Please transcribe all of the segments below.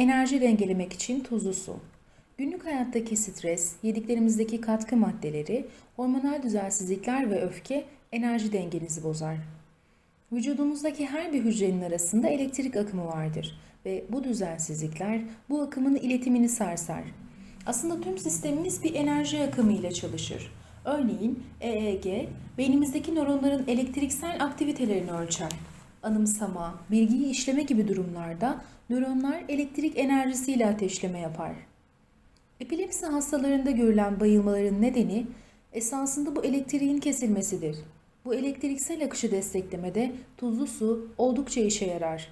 Enerji dengelemek için tuzlu su. Günlük hayattaki stres, yediklerimizdeki katkı maddeleri, hormonal düzensizlikler ve öfke enerji dengenizi bozar. Vücudumuzdaki her bir hücrenin arasında elektrik akımı vardır ve bu düzensizlikler bu akımın iletimini sarsar. Aslında tüm sistemimiz bir enerji akımı ile çalışır. Örneğin EEG beynimizdeki nöronların elektriksel aktivitelerini ölçer. Anımsama, bilgiyi işleme gibi durumlarda nöronlar elektrik enerjisiyle ateşleme yapar. Epilepsi hastalarında görülen bayılmaların nedeni esasında bu elektriğin kesilmesidir. Bu elektriksel akışı desteklemede tuzlu su oldukça işe yarar.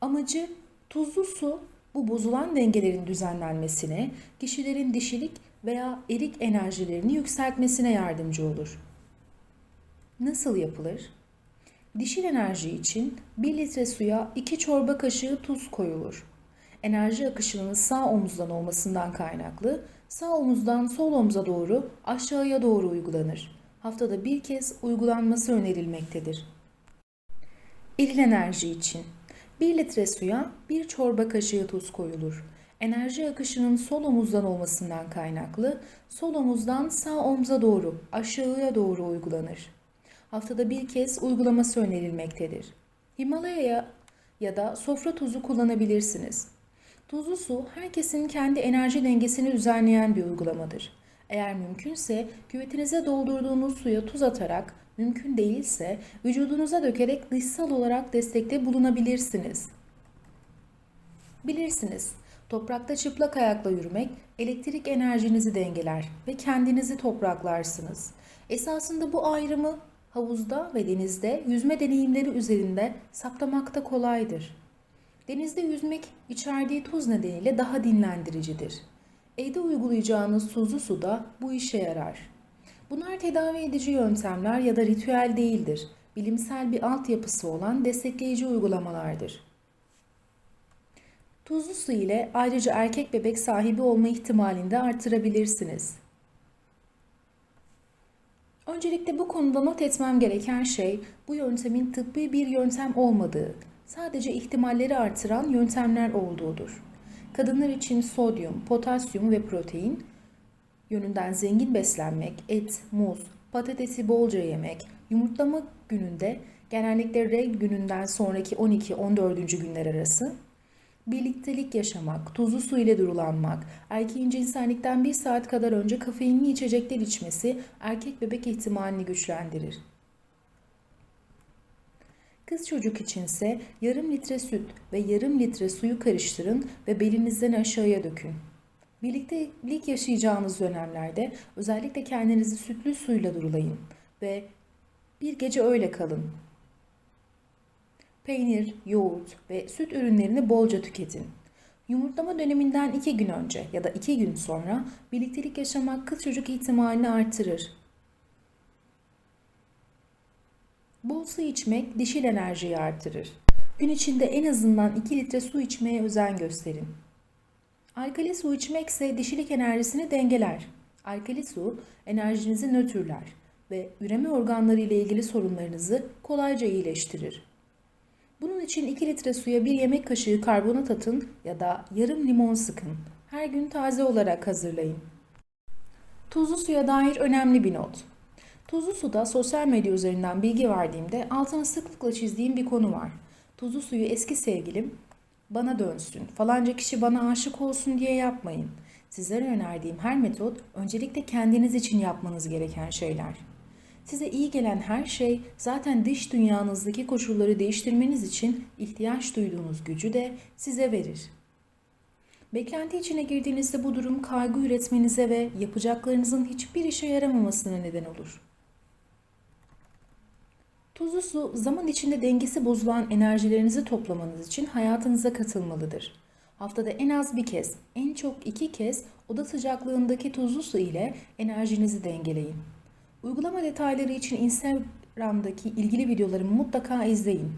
Amacı tuzlu su bu bozulan dengelerin düzenlenmesine, kişilerin dişilik veya erik enerjilerini yükseltmesine yardımcı olur. Nasıl yapılır? Dişil enerji için 1 litre suya 2 çorba kaşığı tuz koyulur. Enerji akışının sağ omuzdan olmasından kaynaklı sağ omuzdan sol omuza doğru aşağıya doğru uygulanır. Haftada bir kez uygulanması önerilmektedir. Eril enerji için 1 litre suya 1 çorba kaşığı tuz koyulur. Enerji akışının sol omuzdan olmasından kaynaklı sol omuzdan sağ omuza doğru aşağıya doğru uygulanır. Haftada bir kez uygulaması önerilmektedir. Himalaya ya da sofra tuzu kullanabilirsiniz. Tuzlu su herkesin kendi enerji dengesini düzenleyen bir uygulamadır. Eğer mümkünse küvetinize doldurduğunuz suya tuz atarak, mümkün değilse vücudunuza dökerek dışsal olarak destekte bulunabilirsiniz. Bilirsiniz, toprakta çıplak ayakla yürümek elektrik enerjinizi dengeler ve kendinizi topraklarsınız. Esasında bu ayrımı havuzda ve denizde yüzme deneyimleri üzerinde saptamakta kolaydır. Denizde yüzmek içerdiği tuz nedeniyle daha dinlendiricidir. Evde uygulayacağınız tuzlu suda bu işe yarar. Bunlar tedavi edici yöntemler ya da ritüel değildir. Bilimsel bir altyapısı olan destekleyici uygulamalardır. Tuzlu su ile ayrıca erkek bebek sahibi olma ihtimalini de artırabilirsiniz. Öncelikle bu konuda not etmem gereken şey bu yöntemin tıbbi bir yöntem olmadığı, sadece ihtimalleri artıran yöntemler olduğudur. Kadınlar için sodyum, potasyum ve protein yönünden zengin beslenmek, et, muz, patatesi bolca yemek, yumurtlama gününde genellikle regl gününden sonraki 12-14. günler arası birliktelik yaşamak, tuzlu su ile durulanmak, erkeğin cinsellikten bir saat kadar önce kafeinli içecekler içmesi erkek bebek ihtimalini güçlendirir. Kız çocuk içinse yarım litre süt ve yarım litre suyu karıştırın ve belinizden aşağıya dökün. Birliktelik yaşayacağınız dönemlerde özellikle kendinizi sütlü suyla durulayın ve bir gece öyle kalın. Peynir, yoğurt ve süt ürünlerini bolca tüketin. Yumurtlama döneminden 2 gün önce ya da 2 gün sonra birliktelik yaşamak kız çocuk ihtimalini artırır. Bol su içmek dişil enerjiyi artırır. Gün içinde en azından 2 litre su içmeye özen gösterin. Alkali su içmek ise dişilik enerjisini dengeler. Alkali su enerjinizi nötrler ve üreme organları ile ilgili sorunlarınızı kolayca iyileştirir. İçin 2 litre suya bir yemek kaşığı karbonat atın ya da yarım limon sıkın. Her gün taze olarak hazırlayın. Tuzlu suya dair önemli bir not. Tuzlu suda sosyal medya üzerinden bilgi verdiğimde altını sıklıkla çizdiğim bir konu var. Tuzlu suyu eski sevgilim bana dönsün, falanca kişi bana aşık olsun diye yapmayın. Sizlere önerdiğim her metot öncelikle kendiniz için yapmanız gereken şeyler. Size iyi gelen her şey zaten dış dünyanızdaki koşulları değiştirmeniz için ihtiyaç duyduğunuz gücü de size verir. Beklenti içine girdiğinizde bu durum kaygı üretmenize ve yapacaklarınızın hiçbir işe yaramamasına neden olur. Tuzlu su zaman içinde dengesi bozulan enerjilerinizi toplamanız için hayatınıza katılmalıdır. Haftada en az bir kez, en çok iki kez oda sıcaklığındaki tuzlu su ile enerjinizi dengeleyin. Uygulama detayları için Instagram'daki ilgili videolarımı mutlaka izleyin.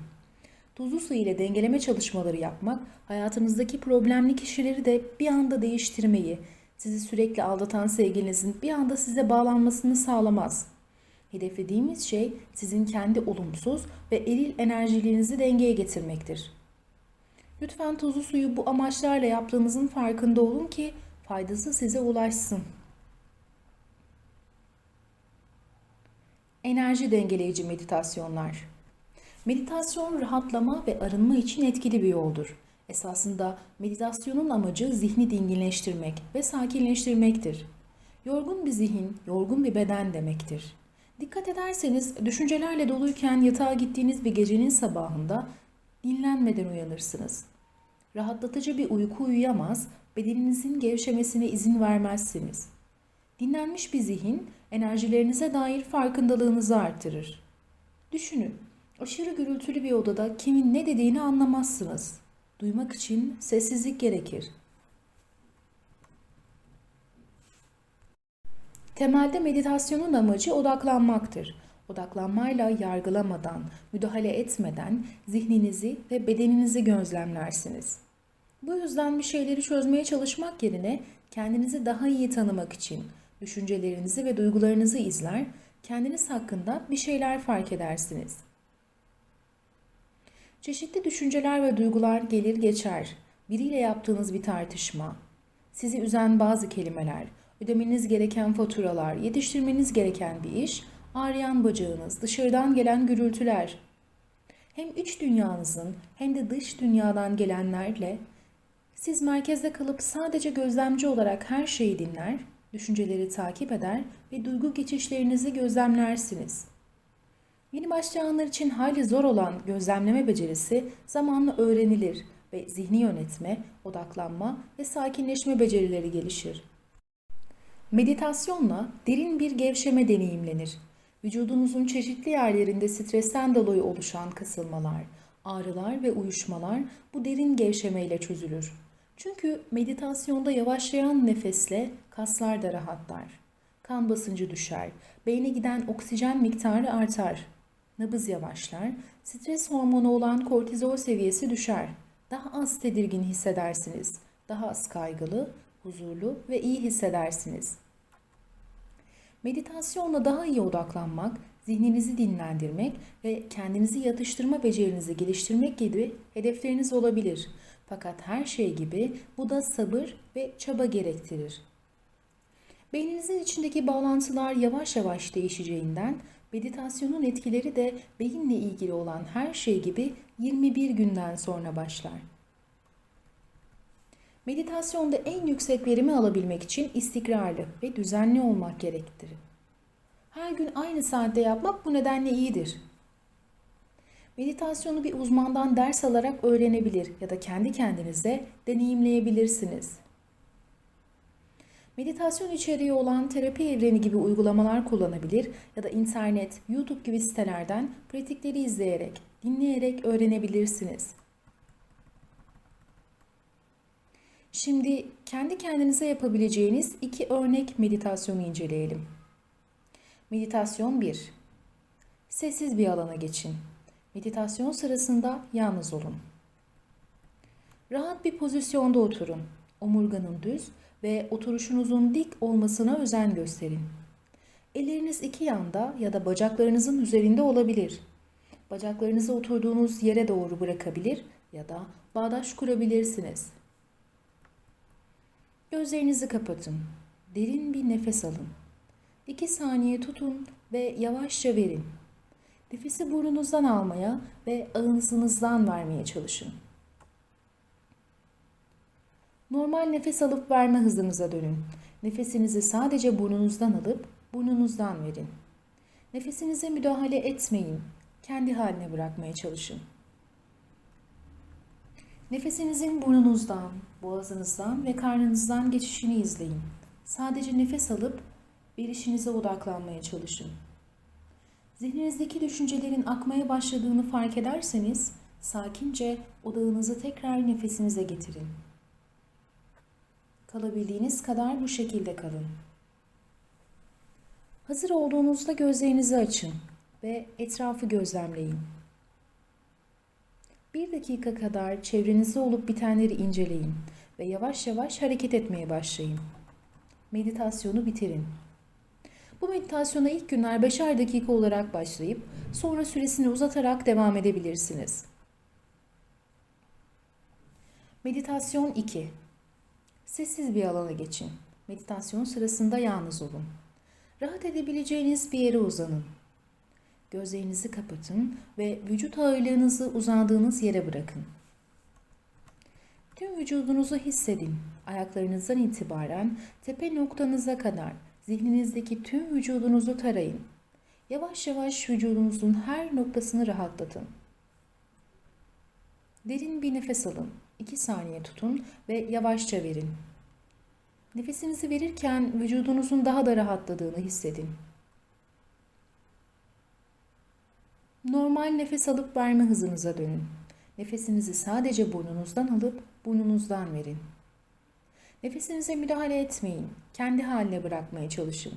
Tuzlu su ile dengeleme çalışmaları yapmak, hayatınızdaki problemli kişileri de bir anda değiştirmeyi, sizi sürekli aldatan sevgilinizin bir anda size bağlanmasını sağlamaz. Hedeflediğimiz şey sizin kendi olumsuz ve eril enerjilerinizi dengeye getirmektir. Lütfen tuzlu suyu bu amaçlarla yaptığınızın farkında olun ki faydası size ulaşsın. Enerji dengeleyici meditasyonlar. Meditasyon rahatlama ve arınma için etkili bir yoldur. Esasında meditasyonun amacı zihni dinginleştirmek ve sakinleştirmektir. Yorgun bir zihin, yorgun bir beden demektir. Dikkat ederseniz düşüncelerle doluyken yatağa gittiğiniz bir gecenin sabahında dinlenmeden uyanırsınız. Rahatlatıcı bir uyku uyuyamaz, bedeninizin gevşemesine izin vermezsiniz. Dinlenmiş bir zihin enerjilerinize dair farkındalığınızı artırır. Düşünün, aşırı gürültülü bir odada kimin ne dediğini anlamazsınız. Duymak için sessizlik gerekir. Temelde meditasyonun amacı odaklanmaktır. Odaklanmayla yargılamadan, müdahale etmeden zihninizi ve bedeninizi gözlemlersiniz. Bu yüzden bir şeyleri çözmeye çalışmak yerine kendinizi daha iyi tanımak için düşüncelerinizi ve duygularınızı izler, kendiniz hakkında bir şeyler fark edersiniz. Çeşitli düşünceler ve duygular gelir geçer. Biriyle yaptığınız bir tartışma, sizi üzen bazı kelimeler, ödemeniz gereken faturalar, yetiştirmeniz gereken bir iş, ağrıyan bacağınız, dışarıdan gelen gürültüler. Hem iç dünyanızın hem de dış dünyadan gelenlerle siz merkezde kalıp sadece gözlemci olarak her şeyi dinler, düşünceleri takip eder ve duygu geçişlerinizi gözlemlersiniz. Yeni başlayanlar için hali zor olan gözlemleme becerisi zamanla öğrenilir ve zihni yönetme, odaklanma ve sakinleşme becerileri gelişir. Meditasyonla derin bir gevşeme deneyimlenir. Vücudunuzun çeşitli yerlerinde stresten dolayı oluşan kasılmalar, ağrılar ve uyuşmalar bu derin gevşemeyle çözülür. Çünkü meditasyonda yavaşlayan nefesle kaslar da rahatlar. Kan basıncı düşer, beyne giden oksijen miktarı artar. Nabız yavaşlar, stres hormonu olan kortizol seviyesi düşer. Daha az tedirgin hissedersiniz. Daha az kaygılı, huzurlu ve iyi hissedersiniz. Meditasyonla daha iyi odaklanmak, zihninizi dinlendirmek ve kendinizi yatıştırma becerinizi geliştirmek gibi hedefleriniz olabilir. Fakat her şey gibi bu da sabır ve çaba gerektirir. Beyninizin içindeki bağlantılar yavaş yavaş değişeceğinden meditasyonun etkileri de beyinle ilgili olan her şey gibi 21 günden sonra başlar. Meditasyonda en yüksek verimi alabilmek için istikrarlı ve düzenli olmak gerektir. Her gün aynı saatte yapmak bu nedenle iyidir. Meditasyonu bir uzmandan ders alarak öğrenebilir ya da kendi kendinize deneyimleyebilirsiniz. Meditasyon içeriği olan terapi evreni gibi uygulamalar kullanabilir ya da internet, YouTube gibi sitelerden pratikleri izleyerek, dinleyerek öğrenebilirsiniz. Şimdi kendi kendinize yapabileceğiniz iki örnek meditasyonu inceleyelim. Meditasyon 1. Sessiz bir alana geçin. Meditasyon sırasında yalnız olun. Rahat bir pozisyonda oturun. Omurganın düz ve oturuşunuzun dik olmasına özen gösterin. Elleriniz iki yanda ya da bacaklarınızın üzerinde olabilir. Bacaklarınızı oturduğunuz yere doğru bırakabilir ya da bağdaş kurabilirsiniz. Gözlerinizi kapatın. Derin bir nefes alın. 2 saniye tutun ve yavaşça verin. Nefesi burnunuzdan almaya ve ağzınızdan vermeye çalışın. Normal nefes alıp verme hızınıza dönün. Nefesinizi sadece burnunuzdan alıp burnunuzdan verin. Nefesinize müdahale etmeyin. Kendi haline bırakmaya çalışın. Nefesinizin burnunuzdan, boğazınızdan ve karnınızdan geçişini izleyin. Sadece nefes alıp verişinize odaklanmaya çalışın. Zihninizdeki düşüncelerin akmaya başladığını fark ederseniz sakince odağınızı tekrar nefesinize getirin. Kalabildiğiniz kadar bu şekilde kalın. Hazır olduğunuzda gözlerinizi açın ve etrafı gözlemleyin. Bir dakika kadar çevrenizde olup bitenleri inceleyin ve yavaş yavaş hareket etmeye başlayın. Meditasyonu bitirin. Bu meditasyona ilk günler 5'er dakika olarak başlayıp sonra süresini uzatarak devam edebilirsiniz. Meditasyon 2. Sessiz bir alana geçin. Meditasyon sırasında yalnız olun. Rahat edebileceğiniz bir yere uzanın. Gözlerinizi kapatın ve vücut ağırlığınızı uzandığınız yere bırakın. Tüm vücudunuzu hissedin. Ayaklarınızdan itibaren tepe noktanıza kadar zihninizdeki tüm vücudunuzu tarayın. Yavaş yavaş vücudunuzun her noktasını rahatlatın. Derin bir nefes alın. 2 saniye tutun ve yavaşça verin. Nefesinizi verirken vücudunuzun daha da rahatladığını hissedin. Normal nefes alıp verme hızınıza dönün. Nefesinizi sadece burnunuzdan alıp burnunuzdan verin. Nefesinize müdahale etmeyin. Kendi haline bırakmaya çalışın.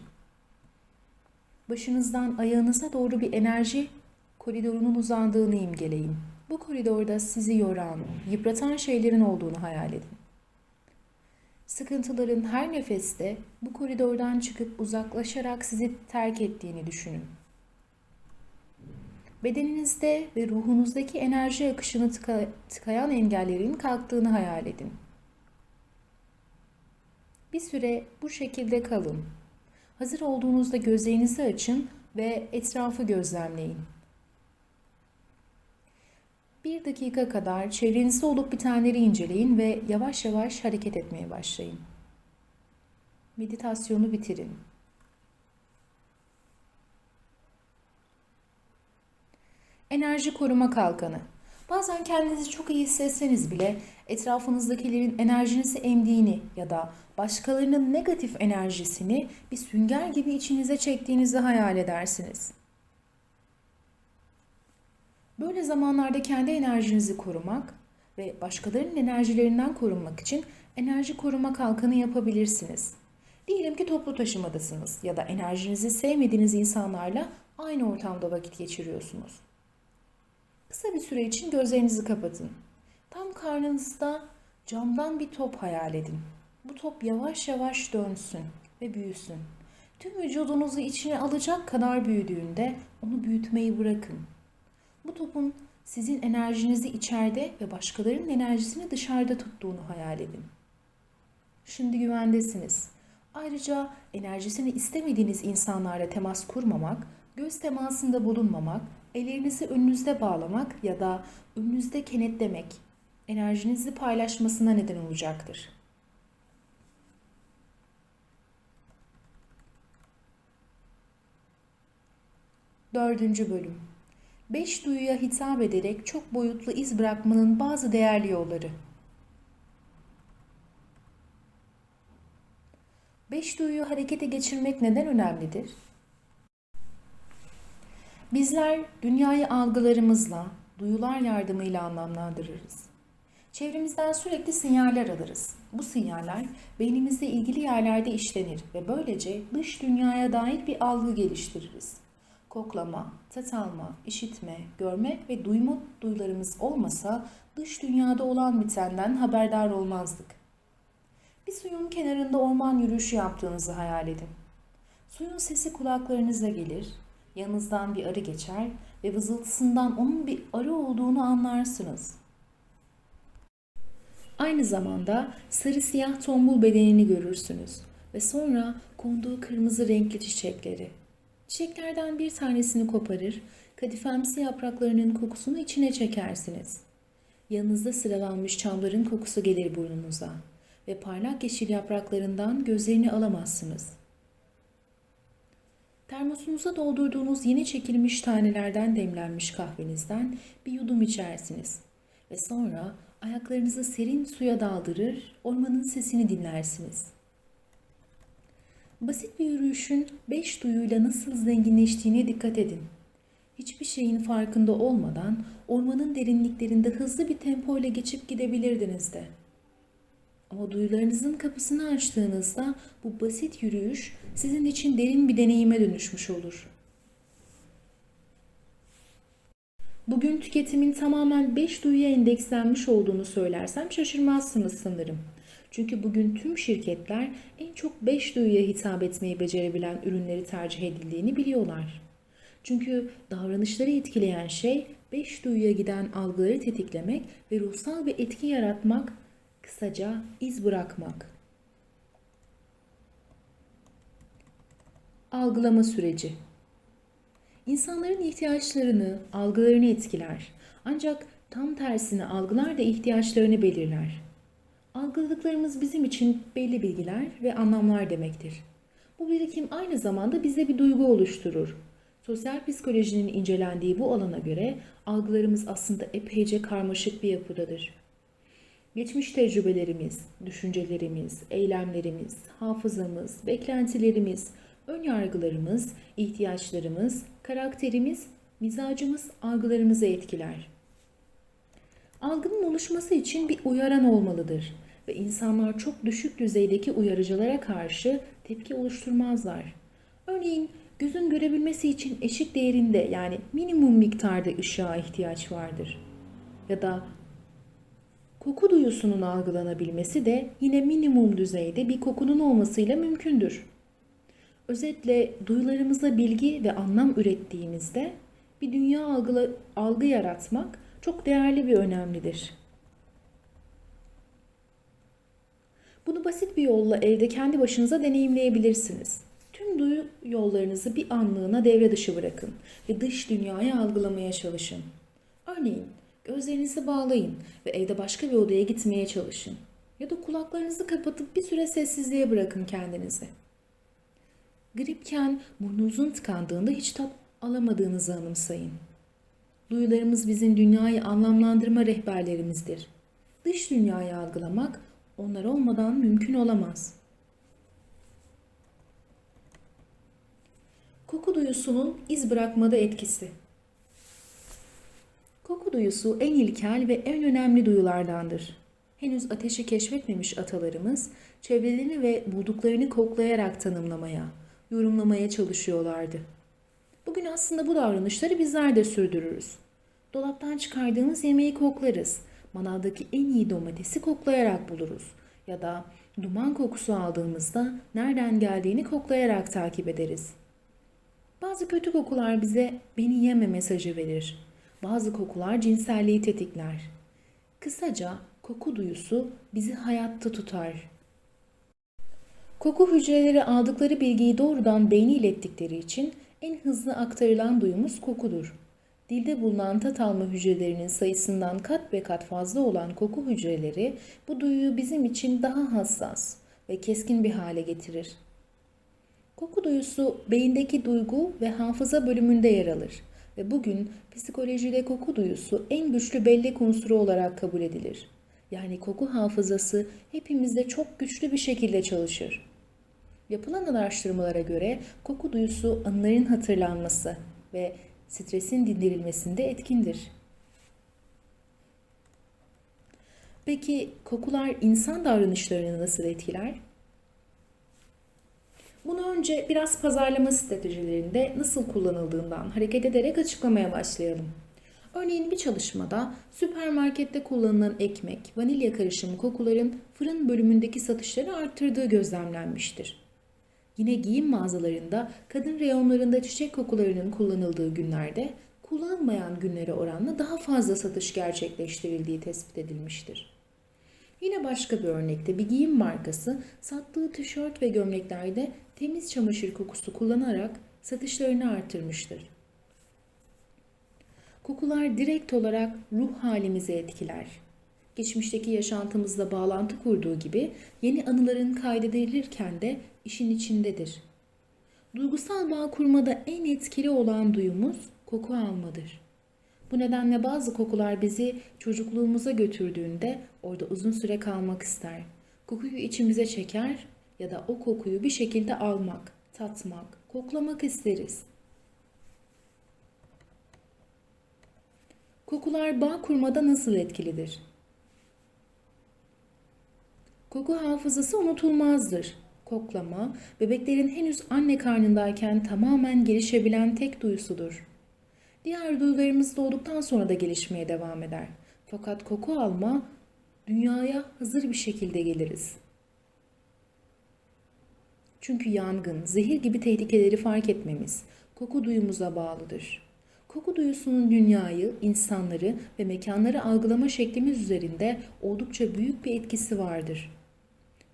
Başınızdan ayağınıza doğru bir enerji koridorunun uzandığını imgeleyin. Bu koridorda sizi yoran, yıpratan şeylerin olduğunu hayal edin. Sıkıntıların her nefeste bu koridordan çıkıp uzaklaşarak sizi terk ettiğini düşünün. Bedeninizde ve ruhunuzdaki enerji akışını tıka, tıkayan engellerin kalktığını hayal edin. Bir süre bu şekilde kalın. Hazır olduğunuzda gözlerinizi açın ve etrafı gözlemleyin. Bir dakika kadar çevrenizde olup bitenleri inceleyin ve yavaş yavaş hareket etmeye başlayın. Meditasyonu bitirin. Enerji koruma kalkanı. Bazen kendinizi çok iyi hissetseniz bile etrafınızdakilerin enerjinizi emdiğini ya da başkalarının negatif enerjisini bir sünger gibi içinize çektiğinizi hayal edersiniz. Böyle zamanlarda kendi enerjinizi korumak ve başkalarının enerjilerinden korunmak için enerji koruma kalkanı yapabilirsiniz. Diyelim ki toplu taşımadasınız ya da enerjinizi sevmediğiniz insanlarla aynı ortamda vakit geçiriyorsunuz. Kısa bir süre için gözlerinizi kapatın. Tam karnınızda camdan bir top hayal edin. Bu top yavaş yavaş dönsün ve büyüsün. Tüm vücudunuzu içine alacak kadar büyüdüğünde onu büyütmeyi bırakın. Bu topun sizin enerjinizi içeride ve başkalarının enerjisini dışarıda tuttuğunu hayal edin. Şimdi güvendesiniz. Ayrıca enerjisini istemediğiniz insanlarla temas kurmamak, göz temasında bulunmamak, ellerinizi önünüzde bağlamak ya da önünüzde kenetlemek enerjinizi paylaşmasına neden olacaktır. Dördüncü bölüm Beş duyuya hitap ederek çok boyutlu iz bırakmanın bazı değerli yolları. Beş duyuyu harekete geçirmek neden önemlidir? Bizler dünyayı algılarımızla, duyular yardımıyla anlamlandırırız. Çevremizden sürekli sinyaller alırız. Bu sinyaller beynimizde ilgili yerlerde işlenir ve böylece dış dünyaya dair bir algı geliştiririz. Koklama, tat alma, işitme, görme ve duyma duyularımız olmasa dış dünyada olan bitenden haberdar olmazdık. Bir suyun kenarında orman yürüyüşü yaptığınızı hayal edin. Suyun sesi kulaklarınıza gelir, yanınızdan bir arı geçer ve vızıltısından onun bir arı olduğunu anlarsınız. Aynı zamanda sarı siyah tombul bedenini görürsünüz ve sonra konduğu kırmızı renkli çiçekleri. Çiçeklerden bir tanesini koparır, kadifemsi yapraklarının kokusunu içine çekersiniz. Yanınızda sıralanmış çamların kokusu gelir burnunuza ve parlak yeşil yapraklarından gözlerini alamazsınız. Termosunuza doldurduğunuz yeni çekilmiş tanelerden demlenmiş kahvenizden bir yudum içersiniz ve sonra ayaklarınızı serin suya daldırır, ormanın sesini dinlersiniz. Basit bir yürüyüşün beş duyuyla nasıl zenginleştiğine dikkat edin. Hiçbir şeyin farkında olmadan ormanın derinliklerinde hızlı bir tempoyla geçip gidebilirdiniz de. Ama duyularınızın kapısını açtığınızda bu basit yürüyüş sizin için derin bir deneyime dönüşmüş olur. Bugün tüketimin tamamen 5 duyuya endekslenmiş olduğunu söylersem şaşırmazsınız sanırım. Çünkü bugün tüm şirketler en çok 5 duyuya hitap etmeyi becerebilen ürünleri tercih edildiğini biliyorlar. Çünkü davranışları etkileyen şey 5 duyuya giden algıları tetiklemek ve ruhsal bir etki yaratmak Kısaca iz bırakmak. Algılama süreci. İnsanların ihtiyaçlarını, algılarını etkiler. Ancak tam tersini algılar da ihtiyaçlarını belirler. Algıladıklarımız bizim için belli bilgiler ve anlamlar demektir. Bu birikim aynı zamanda bize bir duygu oluşturur. Sosyal psikolojinin incelendiği bu alana göre algılarımız aslında epeyce karmaşık bir yapıdadır. Geçmiş tecrübelerimiz, düşüncelerimiz, eylemlerimiz, hafızamız, beklentilerimiz, önyargılarımız, ihtiyaçlarımız, karakterimiz, mizacımız algılarımızı etkiler. Algının oluşması için bir uyaran olmalıdır ve insanlar çok düşük düzeydeki uyarıcılara karşı tepki oluşturmazlar. Örneğin gözün görebilmesi için eşik değerinde yani minimum miktarda ışığa ihtiyaç vardır. Ya da koku duyusunun algılanabilmesi de yine minimum düzeyde bir kokunun olmasıyla mümkündür. Özetle duyularımıza bilgi ve anlam ürettiğimizde bir dünya algı, algı yaratmak çok değerli ve önemlidir. Bunu basit bir yolla evde kendi başınıza deneyimleyebilirsiniz. Tüm duyu yollarınızı bir anlığına devre dışı bırakın ve dış dünyayı algılamaya çalışın. Örneğin gözlerinizi bağlayın ve evde başka bir odaya gitmeye çalışın. Ya da kulaklarınızı kapatıp bir süre sessizliğe bırakın kendinizi. Gripken burnunuzun tıkandığında hiç tat alamadığınızı anımsayın. Duyularımız bizim dünyayı anlamlandırma rehberlerimizdir. Dış dünyayı algılamak onlar olmadan mümkün olamaz. Koku duyusunun iz bırakmada etkisi. Koku duyusu en ilkel ve en önemli duyulardandır. Henüz ateşi keşfetmemiş atalarımız çevrelerini ve bulduklarını koklayarak tanımlamaya, yorumlamaya çalışıyorlardı. Bugün aslında bu davranışları bizler de sürdürürüz. Dolaptan çıkardığımız yemeği koklarız. Manavdaki en iyi domatesi koklayarak buluruz. Ya da duman kokusu aldığımızda nereden geldiğini koklayarak takip ederiz. Bazı kötü kokular bize beni yeme mesajı verir. Bazı kokular cinselliği tetikler. Kısaca koku duyusu bizi hayatta tutar. Koku hücreleri aldıkları bilgiyi doğrudan beyni ilettikleri için en hızlı aktarılan duyumuz kokudur. Dilde bulunan tat alma hücrelerinin sayısından kat be kat fazla olan koku hücreleri bu duyuyu bizim için daha hassas ve keskin bir hale getirir. Koku duyusu beyindeki duygu ve hafıza bölümünde yer alır ve bugün psikolojide koku duyusu en güçlü bellek unsuru olarak kabul edilir. Yani koku hafızası hepimizde çok güçlü bir şekilde çalışır. Yapılan araştırmalara göre koku duyusu anıların hatırlanması ve stresin dindirilmesinde etkindir. Peki kokular insan davranışlarını nasıl etkiler? Bunu önce biraz pazarlama stratejilerinde nasıl kullanıldığından hareket ederek açıklamaya başlayalım. Örneğin bir çalışmada süpermarkette kullanılan ekmek, vanilya karışımı kokuların fırın bölümündeki satışları arttırdığı gözlemlenmiştir. Yine giyim mağazalarında kadın reyonlarında çiçek kokularının kullanıldığı günlerde kullanılmayan günlere oranla daha fazla satış gerçekleştirildiği tespit edilmiştir. Yine başka bir örnekte bir giyim markası sattığı tişört ve gömleklerde temiz çamaşır kokusu kullanarak satışlarını artırmıştır. Kokular direkt olarak ruh halimizi etkiler. Geçmişteki yaşantımızla bağlantı kurduğu gibi yeni anıların kaydedilirken de işin içindedir. Duygusal bağ kurmada en etkili olan duyumuz koku almadır. Bu nedenle bazı kokular bizi çocukluğumuza götürdüğünde orada uzun süre kalmak ister. Kokuyu içimize çeker ya da o kokuyu bir şekilde almak, tatmak, koklamak isteriz. Kokular bağ kurmada nasıl etkilidir? Koku hafızası unutulmazdır. Koklama, bebeklerin henüz anne karnındayken tamamen gelişebilen tek duyusudur. Diğer duyularımız doğduktan sonra da gelişmeye devam eder. Fakat koku alma, dünyaya hazır bir şekilde geliriz. Çünkü yangın, zehir gibi tehlikeleri fark etmemiz koku duyumuza bağlıdır. Koku duyusunun dünyayı, insanları ve mekanları algılama şeklimiz üzerinde oldukça büyük bir etkisi vardır.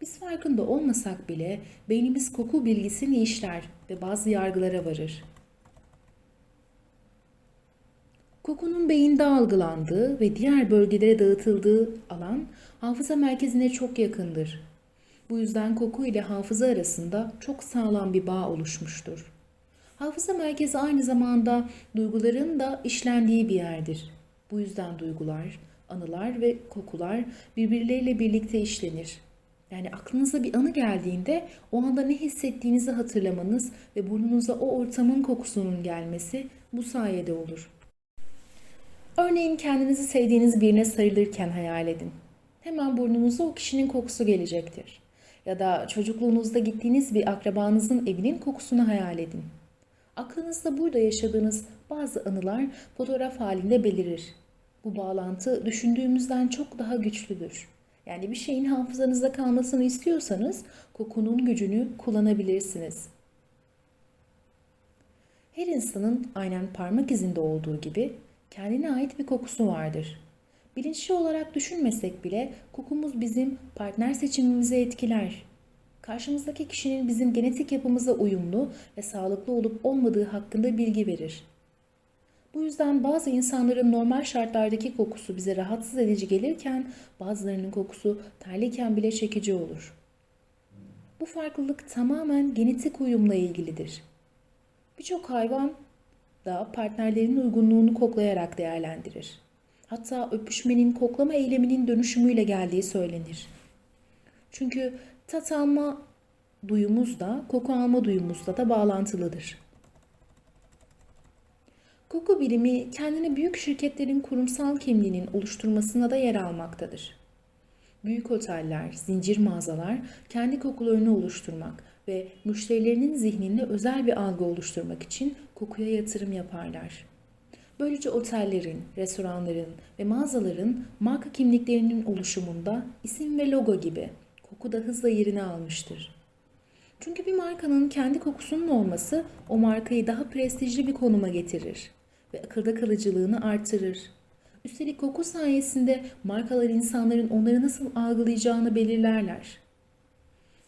Biz farkında olmasak bile beynimiz koku bilgisini işler ve bazı yargılara varır. Kokunun beyinde algılandığı ve diğer bölgelere dağıtıldığı alan hafıza merkezine çok yakındır. Bu yüzden koku ile hafıza arasında çok sağlam bir bağ oluşmuştur. Hafıza merkezi aynı zamanda duyguların da işlendiği bir yerdir. Bu yüzden duygular, anılar ve kokular birbirleriyle birlikte işlenir. Yani aklınıza bir anı geldiğinde o anda ne hissettiğinizi hatırlamanız ve burnunuza o ortamın kokusunun gelmesi bu sayede olur. Örneğin kendinizi sevdiğiniz birine sarılırken hayal edin. Hemen burnunuza o kişinin kokusu gelecektir. Ya da çocukluğunuzda gittiğiniz bir akrabanızın evinin kokusunu hayal edin. Aklınızda burada yaşadığınız bazı anılar fotoğraf halinde belirir. Bu bağlantı düşündüğümüzden çok daha güçlüdür. Yani bir şeyin hafızanızda kalmasını istiyorsanız kokunun gücünü kullanabilirsiniz. Her insanın aynen parmak izinde olduğu gibi kendine ait bir kokusu vardır. Bilinçli olarak düşünmesek bile kokumuz bizim partner seçimimizi etkiler. Karşımızdaki kişinin bizim genetik yapımıza uyumlu ve sağlıklı olup olmadığı hakkında bilgi verir. Bu yüzden bazı insanların normal şartlardaki kokusu bize rahatsız edici gelirken bazılarının kokusu terliyken bile çekici olur. Bu farklılık tamamen genetik uyumla ilgilidir. Birçok hayvan da partnerlerinin uygunluğunu koklayarak değerlendirir. Hatta öpüşmenin koklama eyleminin dönüşümüyle geldiği söylenir. Çünkü tat alma duyumuz da koku alma duyumuzla da bağlantılıdır. Koku bilimi kendini büyük şirketlerin kurumsal kimliğinin oluşturmasına da yer almaktadır. Büyük oteller, zincir mağazalar kendi kokularını oluşturmak ve müşterilerinin zihninde özel bir algı oluşturmak için kokuya yatırım yaparlar. Böylece otellerin, restoranların ve mağazaların marka kimliklerinin oluşumunda isim ve logo gibi koku da hızla yerini almıştır. Çünkü bir markanın kendi kokusunun olması o markayı daha prestijli bir konuma getirir ve akılda kalıcılığını artırır. Üstelik koku sayesinde markalar insanların onları nasıl algılayacağını belirlerler.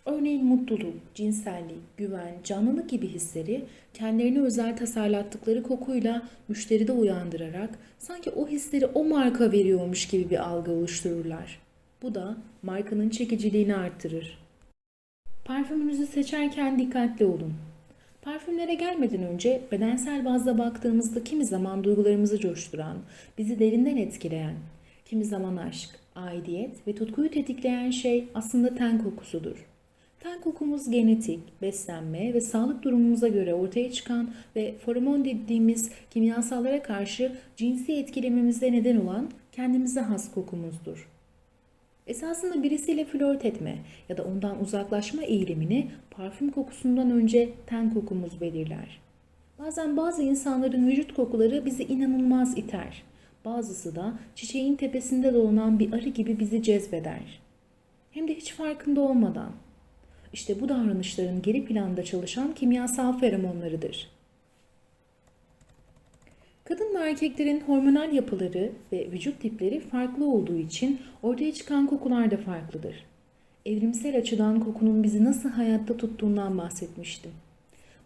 Örneğin mutluluk, cinsellik, güven, canlılık gibi hisleri kendilerine özel tasarlattıkları kokuyla müşteride uyandırarak sanki o hisleri o marka veriyormuş gibi bir algı oluştururlar. Bu da markanın çekiciliğini arttırır. Parfümünüzü seçerken dikkatli olun. Parfümlere gelmeden önce bedensel bazda baktığımızda kimi zaman duygularımızı coşturan, bizi derinden etkileyen, kimi zaman aşk, aidiyet ve tutkuyu tetikleyen şey aslında ten kokusudur. Ten kokumuz genetik, beslenme ve sağlık durumumuza göre ortaya çıkan ve feromon dediğimiz kimyasallara karşı cinsi etkilememize neden olan kendimize has kokumuzdur. Esasında birisiyle flört etme ya da ondan uzaklaşma eğilimini parfüm kokusundan önce ten kokumuz belirler. Bazen bazı insanların vücut kokuları bizi inanılmaz iter. Bazısı da çiçeğin tepesinde dolanan bir arı gibi bizi cezbeder. Hem de hiç farkında olmadan. İşte bu davranışların geri planda çalışan kimyasal feromonlarıdır. Kadın ve erkeklerin hormonal yapıları ve vücut tipleri farklı olduğu için ortaya çıkan kokular da farklıdır. Evrimsel açıdan kokunun bizi nasıl hayatta tuttuğundan bahsetmiştim.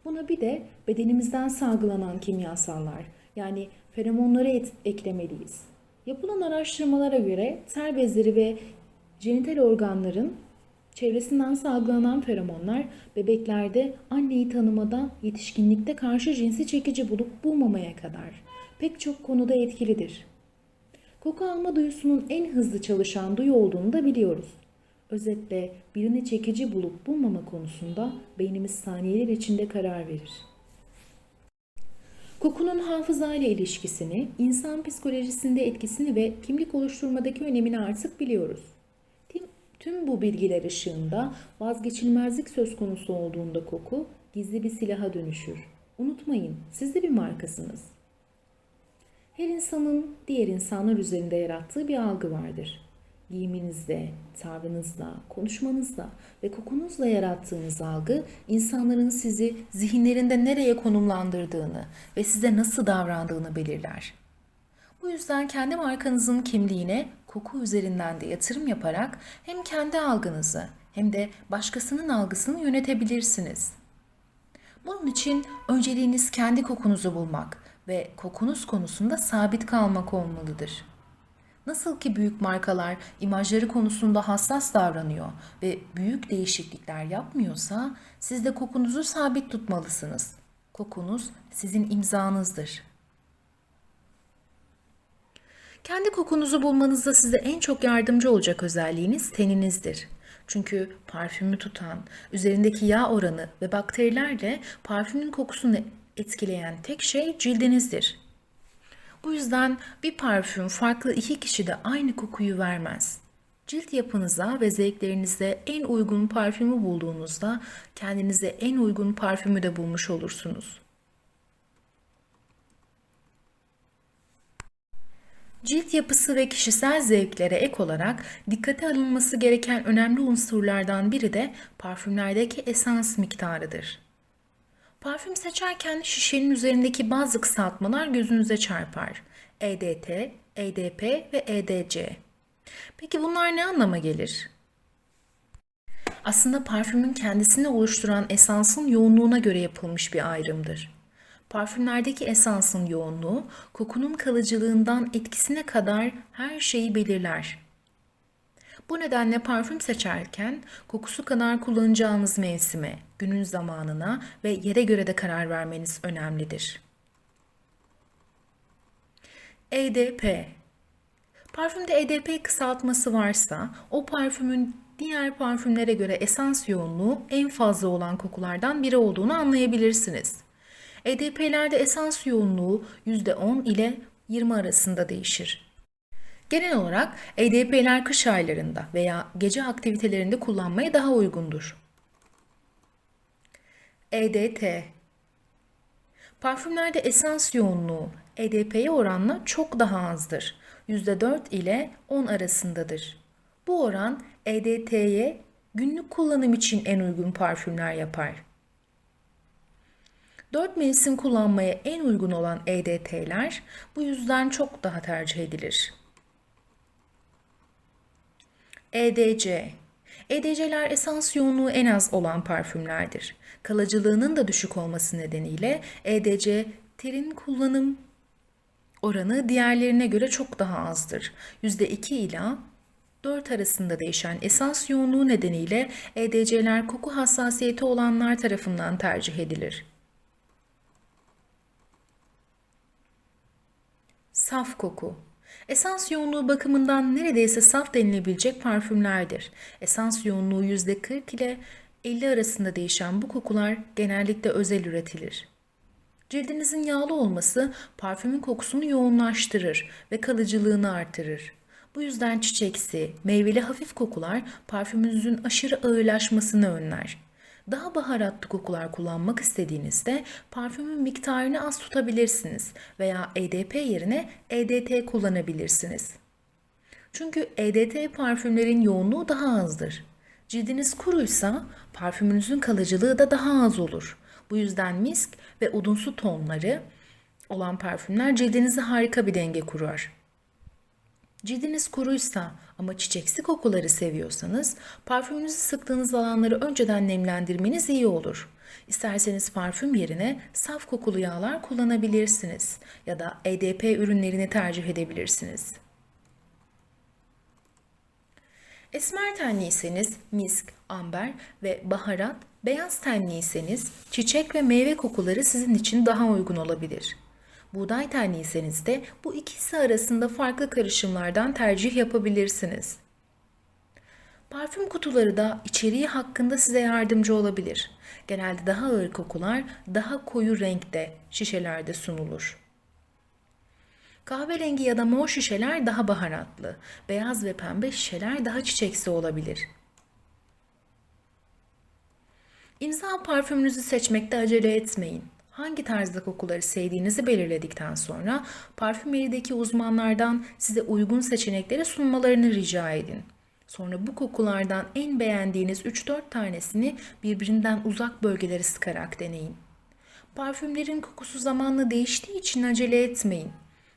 Buna bir de bedenimizden salgılanan kimyasallar yani feromonları et- eklemeliyiz. Yapılan araştırmalara göre ter bezleri ve jenital organların çevresinden salgılanan feromonlar bebeklerde anneyi tanımada yetişkinlikte karşı cinsi çekici bulup bulmamaya kadar pek çok konuda etkilidir. Koku alma duyusunun en hızlı çalışan duyu olduğunu da biliyoruz. Özetle birini çekici bulup bulmama konusunda beynimiz saniyeler içinde karar verir. Kokunun hafıza ile ilişkisini, insan psikolojisinde etkisini ve kimlik oluşturmadaki önemini artık biliyoruz. Tüm, bu bilgiler ışığında vazgeçilmezlik söz konusu olduğunda koku gizli bir silaha dönüşür. Unutmayın, siz de bir markasınız. Her insanın diğer insanlar üzerinde yarattığı bir algı vardır. giyiminizde, tavrınızla, konuşmanızla ve kokunuzla yarattığınız algı insanların sizi zihinlerinde nereye konumlandırdığını ve size nasıl davrandığını belirler. Bu yüzden kendi markanızın kimliğine koku üzerinden de yatırım yaparak hem kendi algınızı hem de başkasının algısını yönetebilirsiniz. Bunun için önceliğiniz kendi kokunuzu bulmak ve kokunuz konusunda sabit kalmak olmalıdır. Nasıl ki büyük markalar imajları konusunda hassas davranıyor ve büyük değişiklikler yapmıyorsa siz de kokunuzu sabit tutmalısınız. Kokunuz sizin imzanızdır. Kendi kokunuzu bulmanızda size en çok yardımcı olacak özelliğiniz teninizdir. Çünkü parfümü tutan, üzerindeki yağ oranı ve bakterilerle parfümün kokusunu etkileyen tek şey cildinizdir. Bu yüzden bir parfüm farklı iki kişide aynı kokuyu vermez. Cilt yapınıza ve zevklerinize en uygun parfümü bulduğunuzda kendinize en uygun parfümü de bulmuş olursunuz. Cilt yapısı ve kişisel zevklere ek olarak dikkate alınması gereken önemli unsurlardan biri de parfümlerdeki esans miktarıdır. Parfüm seçerken şişenin üzerindeki bazı kısaltmalar gözünüze çarpar. EDT, EDP ve EDC. Peki bunlar ne anlama gelir? Aslında parfümün kendisini oluşturan esansın yoğunluğuna göre yapılmış bir ayrımdır. Parfümlerdeki esansın yoğunluğu kokunun kalıcılığından etkisine kadar her şeyi belirler. Bu nedenle parfüm seçerken kokusu kadar kullanacağınız mevsime, günün zamanına ve yere göre de karar vermeniz önemlidir. EDP Parfümde EDP kısaltması varsa o parfümün diğer parfümlere göre esans yoğunluğu en fazla olan kokulardan biri olduğunu anlayabilirsiniz. EDP'lerde esans yoğunluğu %10 ile 20 arasında değişir. Genel olarak EDP'ler kış aylarında veya gece aktivitelerinde kullanmaya daha uygundur. EDT Parfümlerde esans yoğunluğu EDP'ye oranla çok daha azdır. %4 ile 10 arasındadır. Bu oran EDT'ye günlük kullanım için en uygun parfümler yapar. 4 mevsim kullanmaya en uygun olan EDT'ler bu yüzden çok daha tercih edilir. EDC EDC'ler esans yoğunluğu en az olan parfümlerdir. Kalıcılığının da düşük olması nedeniyle EDC terin kullanım oranı diğerlerine göre çok daha azdır. %2 ila 4 arasında değişen esans yoğunluğu nedeniyle EDC'ler koku hassasiyeti olanlar tarafından tercih edilir. Saf koku. Esans yoğunluğu bakımından neredeyse saf denilebilecek parfümlerdir. Esans yoğunluğu %40 ile 50 arasında değişen bu kokular genellikle özel üretilir. Cildinizin yağlı olması parfümün kokusunu yoğunlaştırır ve kalıcılığını artırır. Bu yüzden çiçeksi, meyveli hafif kokular parfümünüzün aşırı ağırlaşmasını önler. Daha baharatlı kokular kullanmak istediğinizde parfümün miktarını az tutabilirsiniz veya EDP yerine EDT kullanabilirsiniz. Çünkü EDT parfümlerin yoğunluğu daha azdır. Cildiniz kuruysa parfümünüzün kalıcılığı da daha az olur. Bu yüzden misk ve odunsu tonları olan parfümler cildinize harika bir denge kurar. Cildiniz kuruysa ama çiçeksi kokuları seviyorsanız parfümünüzü sıktığınız alanları önceden nemlendirmeniz iyi olur. İsterseniz parfüm yerine saf kokulu yağlar kullanabilirsiniz ya da EDP ürünlerini tercih edebilirsiniz. Esmer tenliyseniz misk, amber ve baharat, beyaz tenliyseniz çiçek ve meyve kokuları sizin için daha uygun olabilir. Buğday tenliyseniz de bu ikisi arasında farklı karışımlardan tercih yapabilirsiniz. Parfüm kutuları da içeriği hakkında size yardımcı olabilir. Genelde daha ağır kokular daha koyu renkte şişelerde sunulur. Kahverengi ya da mor şişeler daha baharatlı, beyaz ve pembe şişeler daha çiçeksi olabilir. İmza parfümünüzü seçmekte acele etmeyin. Hangi tarzda kokuları sevdiğinizi belirledikten sonra parfümerideki uzmanlardan size uygun seçenekleri sunmalarını rica edin. Sonra bu kokulardan en beğendiğiniz 3-4 tanesini birbirinden uzak bölgelere sıkarak deneyin. Parfümlerin kokusu zamanla değiştiği için acele etmeyin.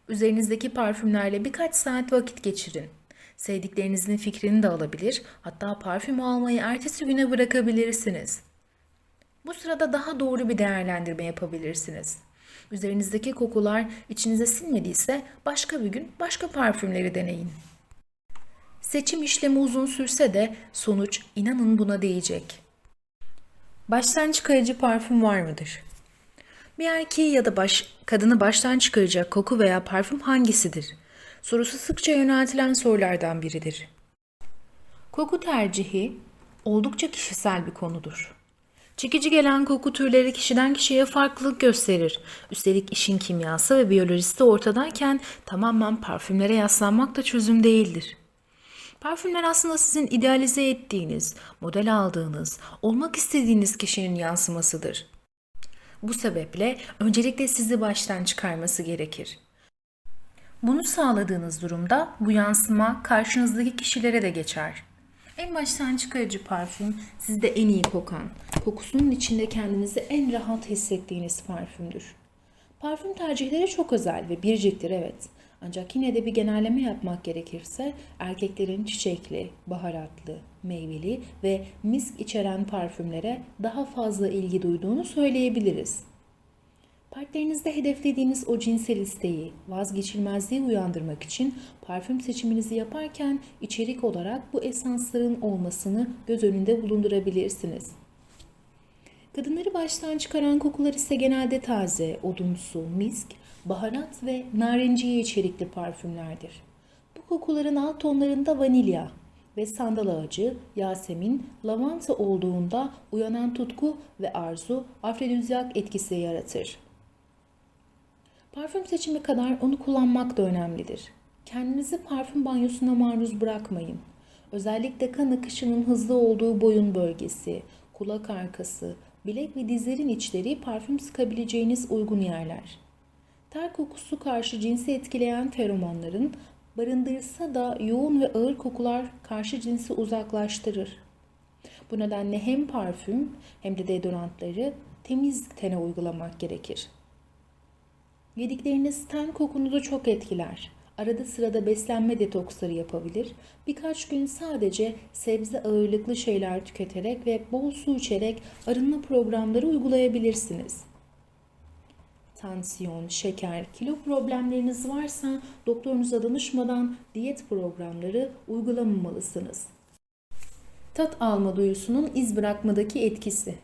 Üzerinizdeki parfümlerle birkaç saat vakit geçirin. Sevdiklerinizin fikrini de alabilir, hatta parfüm almayı ertesi güne bırakabilirsiniz. Bu sırada daha doğru bir değerlendirme yapabilirsiniz. Üzerinizdeki kokular içinize sinmediyse başka bir gün başka parfümleri deneyin. Seçim işlemi uzun sürse de sonuç inanın buna değecek. Baştan çıkarıcı parfüm var mıdır? Bir erkeği ya da baş, kadını baştan çıkaracak koku veya parfüm hangisidir? Sorusu sıkça yöneltilen sorulardan biridir. Koku tercihi oldukça kişisel bir konudur. Çekici gelen koku türleri kişiden kişiye farklılık gösterir. Üstelik işin kimyası ve biyolojisi de ortadayken tamamen parfümlere yaslanmak da çözüm değildir. Parfümler aslında sizin idealize ettiğiniz, model aldığınız, olmak istediğiniz kişinin yansımasıdır. Bu sebeple öncelikle sizi baştan çıkarması gerekir. Bunu sağladığınız durumda bu yansıma karşınızdaki kişilere de geçer. En baştan çıkarıcı parfüm sizde en iyi kokan, kokusunun içinde kendinizi en rahat hissettiğiniz parfümdür. Parfüm tercihleri çok özel ve biriciktir evet. Ancak yine de bir genelleme yapmak gerekirse erkeklerin çiçekli, baharatlı, meyveli ve misk içeren parfümlere daha fazla ilgi duyduğunu söyleyebiliriz. Partnerinizde hedeflediğiniz o cinsel isteği, vazgeçilmezliği uyandırmak için parfüm seçiminizi yaparken içerik olarak bu esansların olmasını göz önünde bulundurabilirsiniz. Kadınları baştan çıkaran kokular ise genelde taze, odunsu, misk, baharat ve narenciye içerikli parfümlerdir. Bu kokuların alt tonlarında vanilya ve sandal ağacı, yasemin, lavanta olduğunda uyanan tutku ve arzu afrodizyak etkisi yaratır. Parfüm seçimi kadar onu kullanmak da önemlidir. Kendinizi parfüm banyosuna maruz bırakmayın. Özellikle kan akışının hızlı olduğu boyun bölgesi, kulak arkası, bilek ve dizlerin içleri parfüm sıkabileceğiniz uygun yerler. Ter kokusu karşı cinsi etkileyen feromonların barındırsa da yoğun ve ağır kokular karşı cinsi uzaklaştırır. Bu nedenle hem parfüm hem de deodorantları temiz tene uygulamak gerekir. Yedikleriniz ten kokunuzu çok etkiler. Arada sırada beslenme detoksları yapabilir. Birkaç gün sadece sebze ağırlıklı şeyler tüketerek ve bol su içerek arınma programları uygulayabilirsiniz. Tansiyon, şeker, kilo problemleriniz varsa doktorunuza danışmadan diyet programları uygulamamalısınız. Tat alma duyusunun iz bırakmadaki etkisi.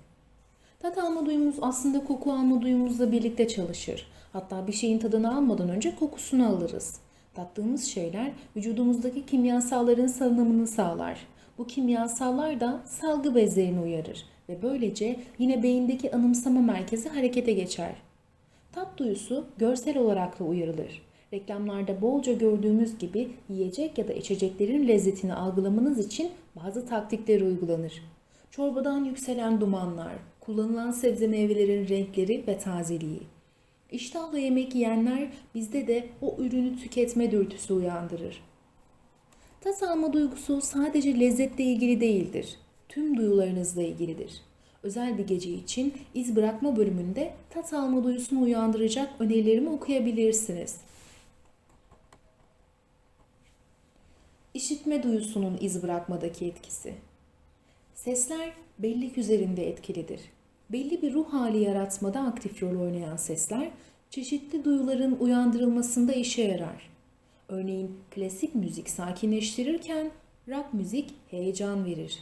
Tat alma duyumuz aslında koku alma duyumuzla birlikte çalışır. Hatta bir şeyin tadını almadan önce kokusunu alırız. Tattığımız şeyler vücudumuzdaki kimyasalların salınımını sağlar. Bu kimyasallar da salgı bezlerini uyarır ve böylece yine beyindeki anımsama merkezi harekete geçer. Tat duyusu görsel olarak da uyarılır. Reklamlarda bolca gördüğümüz gibi yiyecek ya da içeceklerin lezzetini algılamanız için bazı taktikler uygulanır. Çorbadan yükselen dumanlar, kullanılan sebze meyvelerin renkleri ve tazeliği. İştahla yemek yiyenler bizde de o ürünü tüketme dürtüsü uyandırır. Tat alma duygusu sadece lezzetle ilgili değildir. Tüm duyularınızla ilgilidir. Özel bir gece için iz bırakma bölümünde tat alma duyusunu uyandıracak önerilerimi okuyabilirsiniz. İşitme duyusunun iz bırakmadaki etkisi. Sesler bellik üzerinde etkilidir belli bir ruh hali yaratmada aktif rol oynayan sesler çeşitli duyuların uyandırılmasında işe yarar. Örneğin klasik müzik sakinleştirirken rock müzik heyecan verir.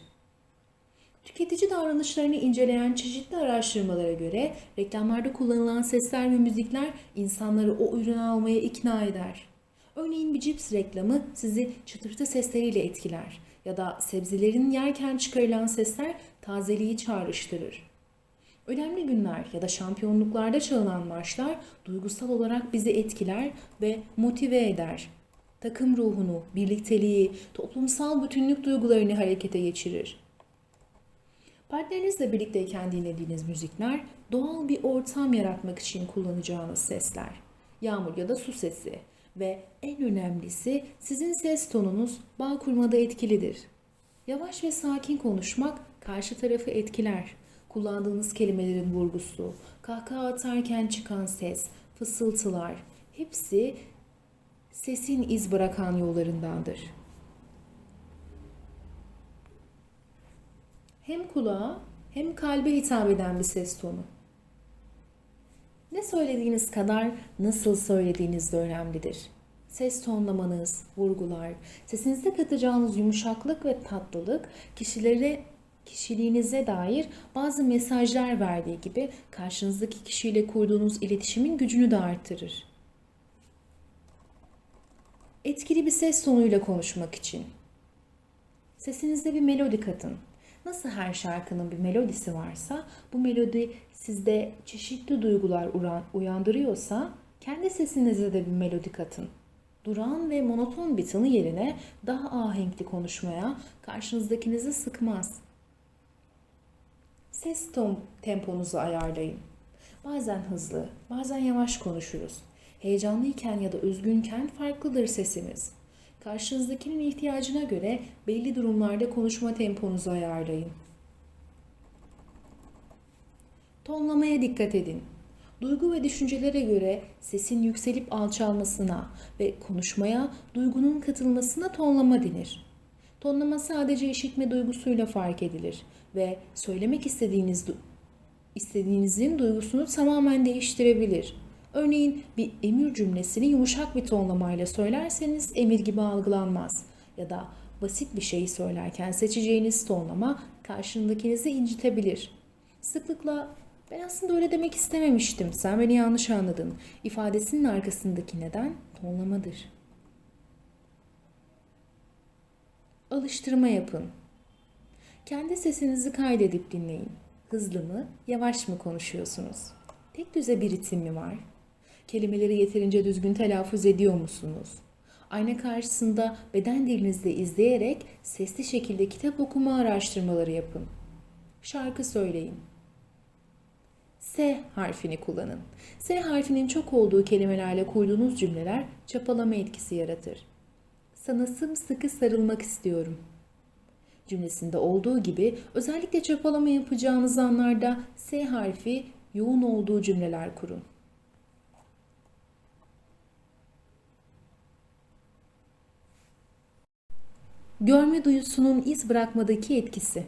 Tüketici davranışlarını inceleyen çeşitli araştırmalara göre reklamlarda kullanılan sesler ve müzikler insanları o ürünü almaya ikna eder. Örneğin bir cips reklamı sizi çıtırtı sesleriyle etkiler ya da sebzelerin yerken çıkarılan sesler tazeliği çağrıştırır. Önemli günler ya da şampiyonluklarda çalınan marşlar duygusal olarak bizi etkiler ve motive eder. Takım ruhunu, birlikteliği, toplumsal bütünlük duygularını harekete geçirir. Partnerinizle birlikteyken dinlediğiniz müzikler doğal bir ortam yaratmak için kullanacağınız sesler. Yağmur ya da su sesi ve en önemlisi sizin ses tonunuz bağ kurmada etkilidir. Yavaş ve sakin konuşmak karşı tarafı etkiler. Kullandığınız kelimelerin vurgusu, kahkaha atarken çıkan ses, fısıltılar hepsi sesin iz bırakan yollarındandır. Hem kulağa hem kalbe hitap eden bir ses tonu. Ne söylediğiniz kadar nasıl söylediğiniz de önemlidir. Ses tonlamanız, vurgular, sesinizde katacağınız yumuşaklık ve tatlılık kişilere kişiliğinize dair bazı mesajlar verdiği gibi karşınızdaki kişiyle kurduğunuz iletişimin gücünü de artırır. Etkili bir ses tonuyla konuşmak için sesinizde bir melodi katın. Nasıl her şarkının bir melodisi varsa, bu melodi sizde çeşitli duygular uyandırıyorsa, kendi sesinize de bir melodi katın. Duran ve monoton bir tını yerine daha ahenkli konuşmaya karşınızdakinizi sıkmaz. Ses ton temponuzu ayarlayın. Bazen hızlı, bazen yavaş konuşuruz. Heyecanlıyken ya da üzgünken farklıdır sesimiz. Karşınızdakinin ihtiyacına göre belli durumlarda konuşma temponuzu ayarlayın. Tonlamaya dikkat edin. Duygu ve düşüncelere göre sesin yükselip alçalmasına ve konuşmaya duygunun katılmasına tonlama denir. Tonlama sadece işitme duygusuyla fark edilir ve söylemek istediğiniz istediğinizin duygusunu tamamen değiştirebilir. Örneğin bir emir cümlesini yumuşak bir tonlamayla söylerseniz emir gibi algılanmaz. Ya da basit bir şeyi söylerken seçeceğiniz tonlama karşındakinizi incitebilir. Sıklıkla ben aslında öyle demek istememiştim, sen beni yanlış anladın ifadesinin arkasındaki neden tonlamadır. Alıştırma yapın. Kendi sesinizi kaydedip dinleyin. Hızlı mı, yavaş mı konuşuyorsunuz? Tek düze bir ritim mi var? Kelimeleri yeterince düzgün telaffuz ediyor musunuz? Ayna karşısında beden dilinizde izleyerek sesli şekilde kitap okuma araştırmaları yapın. Şarkı söyleyin. S harfini kullanın. S harfinin çok olduğu kelimelerle kurduğunuz cümleler çapalama etkisi yaratır. Sana sımsıkı sarılmak istiyorum. Cümlesinde olduğu gibi özellikle çapalama yapacağınız anlarda S harfi yoğun olduğu cümleler kurun. Görme duyusunun iz bırakmadaki etkisi.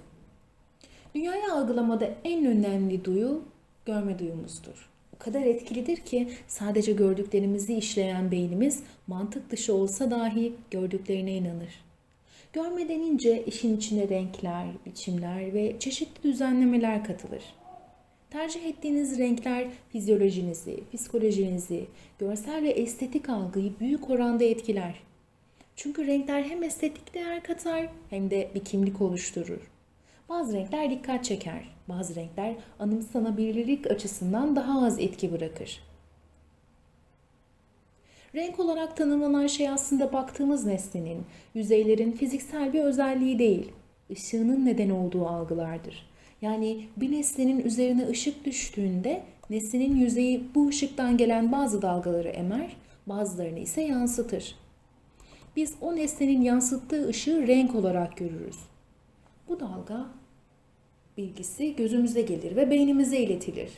Dünyayı algılamada en önemli duyu görme duyumuzdur. O kadar etkilidir ki sadece gördüklerimizi işleyen beynimiz mantık dışı olsa dahi gördüklerine inanır. Görme denince işin içine renkler, biçimler ve çeşitli düzenlemeler katılır. Tercih ettiğiniz renkler fizyolojinizi, psikolojinizi, görsel ve estetik algıyı büyük oranda etkiler. Çünkü renkler hem estetik değer katar hem de bir kimlik oluşturur. Bazı renkler dikkat çeker, bazı renkler anımsanabilirlik açısından daha az etki bırakır. Renk olarak tanımlanan şey aslında baktığımız nesnenin, yüzeylerin fiziksel bir özelliği değil, ışığının neden olduğu algılardır. Yani bir nesnenin üzerine ışık düştüğünde nesnenin yüzeyi bu ışıktan gelen bazı dalgaları emer, bazılarını ise yansıtır. Biz o nesnenin yansıttığı ışığı renk olarak görürüz. Bu dalga bilgisi gözümüze gelir ve beynimize iletilir.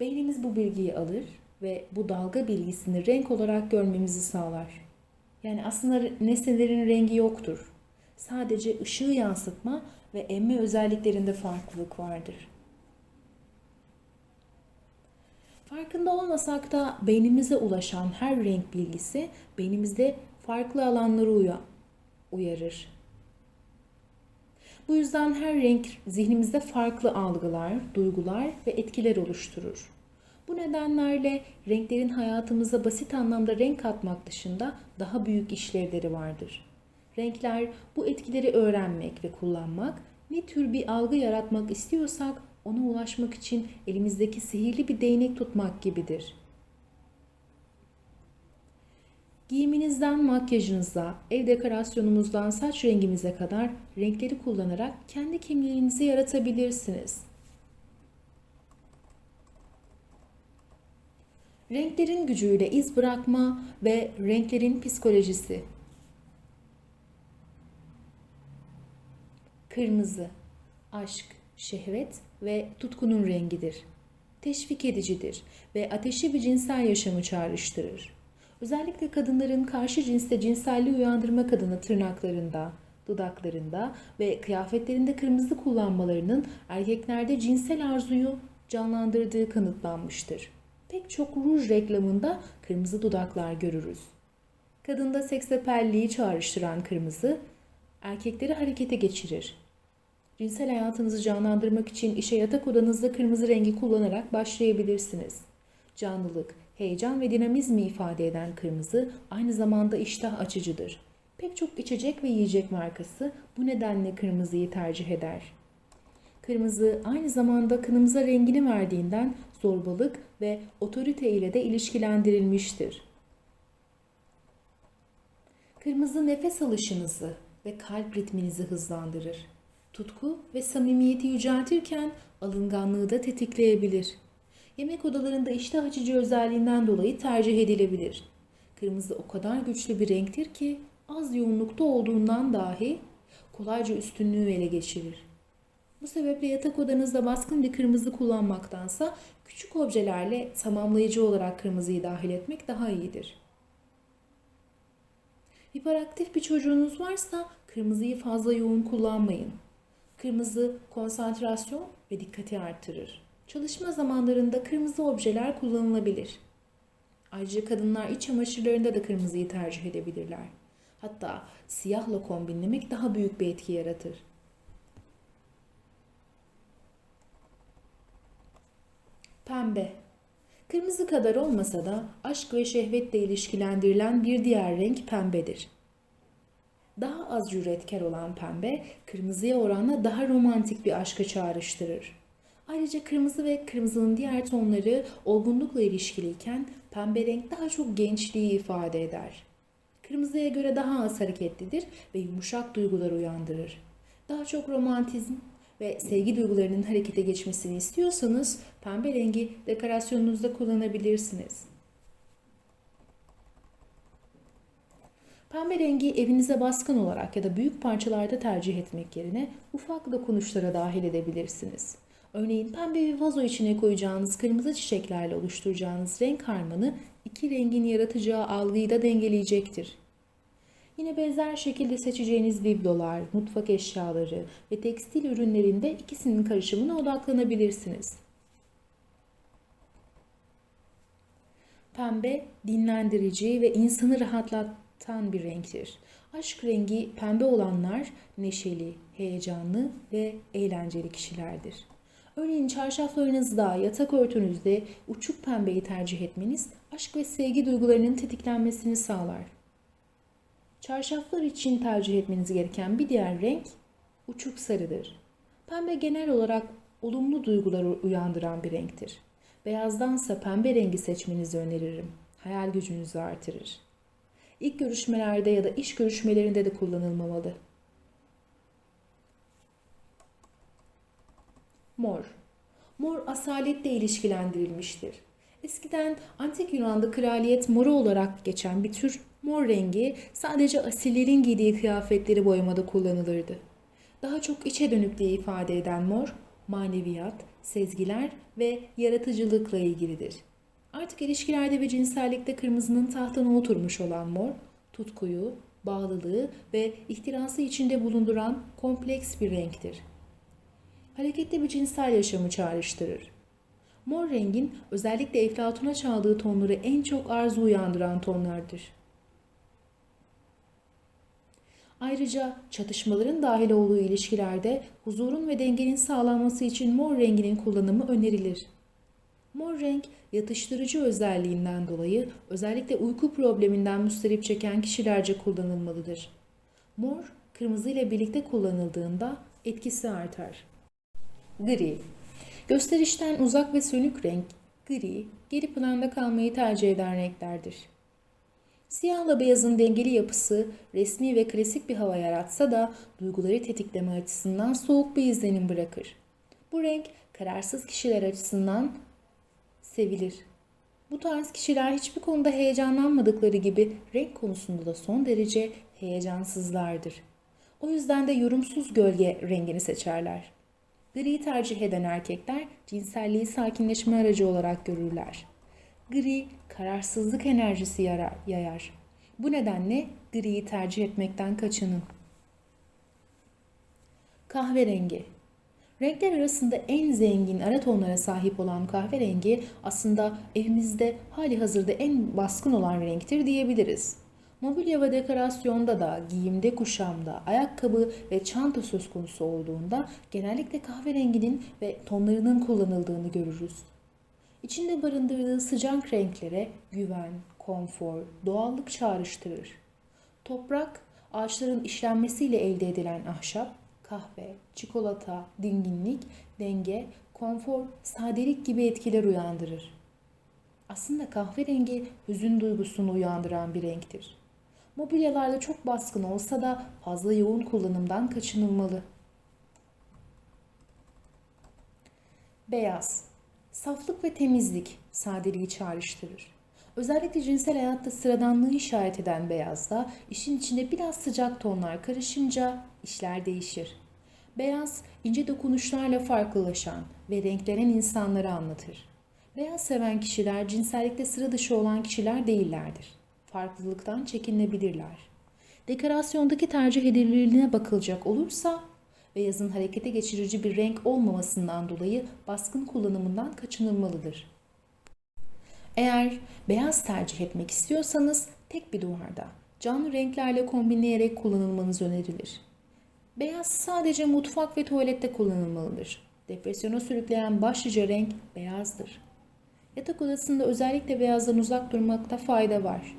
Beynimiz bu bilgiyi alır ve bu dalga bilgisini renk olarak görmemizi sağlar. Yani aslında nesnelerin rengi yoktur. Sadece ışığı yansıtma ve emme özelliklerinde farklılık vardır. Farkında olmasak da beynimize ulaşan her renk bilgisi beynimizde farklı alanları uyarır. Bu yüzden her renk zihnimizde farklı algılar, duygular ve etkiler oluşturur. Bu nedenlerle renklerin hayatımıza basit anlamda renk katmak dışında daha büyük işlevleri vardır. Renkler bu etkileri öğrenmek ve kullanmak, ne tür bir algı yaratmak istiyorsak ona ulaşmak için elimizdeki sihirli bir değnek tutmak gibidir. Giyiminizden makyajınıza, ev dekorasyonumuzdan saç rengimize kadar renkleri kullanarak kendi kimliğinizi yaratabilirsiniz. Renklerin gücüyle iz bırakma ve renklerin psikolojisi. Kırmızı, aşk, şehvet ve tutkunun rengidir. Teşvik edicidir ve ateşli bir cinsel yaşamı çağrıştırır. Özellikle kadınların karşı cinste cinselliği uyandırmak adına tırnaklarında, dudaklarında ve kıyafetlerinde kırmızı kullanmalarının erkeklerde cinsel arzuyu canlandırdığı kanıtlanmıştır. Pek çok ruj reklamında kırmızı dudaklar görürüz. Kadında seksapelliği çağrıştıran kırmızı, erkekleri harekete geçirir. Cinsel hayatınızı canlandırmak için işe yatak odanızda kırmızı rengi kullanarak başlayabilirsiniz. Canlılık, heyecan ve dinamizmi ifade eden kırmızı aynı zamanda iştah açıcıdır. Pek çok içecek ve yiyecek markası bu nedenle kırmızıyı tercih eder. Kırmızı aynı zamanda kınımıza rengini verdiğinden zorbalık ve otorite ile de ilişkilendirilmiştir. Kırmızı nefes alışınızı ve kalp ritminizi hızlandırır. Tutku ve samimiyeti yüceltirken alınganlığı da tetikleyebilir. Yemek odalarında iştah açıcı özelliğinden dolayı tercih edilebilir. Kırmızı o kadar güçlü bir renktir ki az yoğunlukta olduğundan dahi kolayca üstünlüğü ele geçirir. Bu sebeple yatak odanızda baskın bir kırmızı kullanmaktansa küçük objelerle tamamlayıcı olarak kırmızıyı dahil etmek daha iyidir. Hiperaktif bir çocuğunuz varsa kırmızıyı fazla yoğun kullanmayın. Kırmızı konsantrasyon ve dikkati artırır. Çalışma zamanlarında kırmızı objeler kullanılabilir. Ayrıca kadınlar iç çamaşırlarında da kırmızıyı tercih edebilirler. Hatta siyahla kombinlemek daha büyük bir etki yaratır. Pembe. Kırmızı kadar olmasa da aşk ve şehvetle ilişkilendirilen bir diğer renk pembedir. Daha az cüretkar olan pembe, kırmızıya oranla daha romantik bir aşkı çağrıştırır. Ayrıca kırmızı ve kırmızının diğer tonları olgunlukla ilişkiliyken pembe renk daha çok gençliği ifade eder. Kırmızıya göre daha az hareketlidir ve yumuşak duygular uyandırır. Daha çok romantizm ve sevgi duygularının harekete geçmesini istiyorsanız pembe rengi dekorasyonunuzda kullanabilirsiniz. Pembe rengi evinize baskın olarak ya da büyük parçalarda tercih etmek yerine ufak dokunuşlara dahil edebilirsiniz. Örneğin pembe bir vazo içine koyacağınız kırmızı çiçeklerle oluşturacağınız renk harmanı iki rengin yaratacağı algıyı da dengeleyecektir. Yine benzer şekilde seçeceğiniz biblolar, mutfak eşyaları ve tekstil ürünlerinde ikisinin karışımına odaklanabilirsiniz. Pembe dinlendirici ve insanı rahatlatan bir renktir. Aşk rengi pembe olanlar neşeli, heyecanlı ve eğlenceli kişilerdir. Örneğin çarşaflarınızda, yatak örtünüzde uçuk pembeyi tercih etmeniz aşk ve sevgi duygularının tetiklenmesini sağlar. Çarşaflar için tercih etmeniz gereken bir diğer renk uçuk sarıdır. Pembe genel olarak olumlu duyguları uyandıran bir renktir. Beyazdansa pembe rengi seçmenizi öneririm. Hayal gücünüzü artırır. İlk görüşmelerde ya da iş görüşmelerinde de kullanılmamalı. Mor. Mor asaletle ilişkilendirilmiştir. Eskiden antik Yunan'da kraliyet moru olarak geçen bir tür mor rengi sadece asillerin giydiği kıyafetleri boyamada kullanılırdı. Daha çok içe dönüklüğü ifade eden mor, maneviyat, sezgiler ve yaratıcılıkla ilgilidir. Artık ilişkilerde ve cinsellikte kırmızının tahtına oturmuş olan mor, tutkuyu, bağlılığı ve ihtirası içinde bulunduran kompleks bir renktir. Hareketli bir cinsel yaşamı çağrıştırır. Mor rengin özellikle Eflatun'a çaldığı tonları en çok arzu uyandıran tonlardır. Ayrıca çatışmaların dahil olduğu ilişkilerde huzurun ve dengenin sağlanması için mor renginin kullanımı önerilir. Mor renk yatıştırıcı özelliğinden dolayı özellikle uyku probleminden müsterip çeken kişilerce kullanılmalıdır. Mor, kırmızı ile birlikte kullanıldığında etkisi artar. Gri Gösterişten uzak ve sönük renk, gri, geri planda kalmayı tercih eden renklerdir. Siyahla beyazın dengeli yapısı resmi ve klasik bir hava yaratsa da duyguları tetikleme açısından soğuk bir izlenim bırakır. Bu renk kararsız kişiler açısından sevilir. Bu tarz kişiler hiçbir konuda heyecanlanmadıkları gibi renk konusunda da son derece heyecansızlardır. O yüzden de yorumsuz gölge rengini seçerler. Griyi tercih eden erkekler cinselliği sakinleşme aracı olarak görürler. Gri kararsızlık enerjisi yayar. Bu nedenle griyi tercih etmekten kaçının. Kahverengi Renkler arasında en zengin ara tonlara sahip olan kahverengi aslında evimizde hali hazırda en baskın olan renktir diyebiliriz. Mobilya ve dekorasyonda da, giyimde, kuşamda, ayakkabı ve çanta söz konusu olduğunda genellikle kahverenginin ve tonlarının kullanıldığını görürüz. İçinde barındırdığı sıcak renklere güven, konfor, doğallık çağrıştırır. Toprak, ağaçların işlenmesiyle elde edilen ahşap, kahve, çikolata, dinginlik, denge, konfor, sadelik gibi etkiler uyandırır. Aslında kahverengi hüzün duygusunu uyandıran bir renktir. Mobilyalarda çok baskın olsa da fazla yoğun kullanımdan kaçınılmalı. Beyaz, saflık ve temizlik sadeliği çağrıştırır. Özellikle cinsel hayatta sıradanlığı işaret eden beyazda işin içinde biraz sıcak tonlar karışınca işler değişir. Beyaz, ince dokunuşlarla farklılaşan ve renklenen insanları anlatır. Beyaz seven kişiler cinsellikte sıra dışı olan kişiler değillerdir. Farklılıktan çekinebilirler. Dekorasyondaki tercih edilirliğine bakılacak olursa beyazın harekete geçirici bir renk olmamasından dolayı baskın kullanımından kaçınılmalıdır. Eğer beyaz tercih etmek istiyorsanız tek bir duvarda canlı renklerle kombinleyerek kullanılmanız önerilir. Beyaz sadece mutfak ve tuvalette kullanılmalıdır. Depresyona sürükleyen başlıca renk beyazdır. Yatak odasında özellikle beyazdan uzak durmakta fayda var.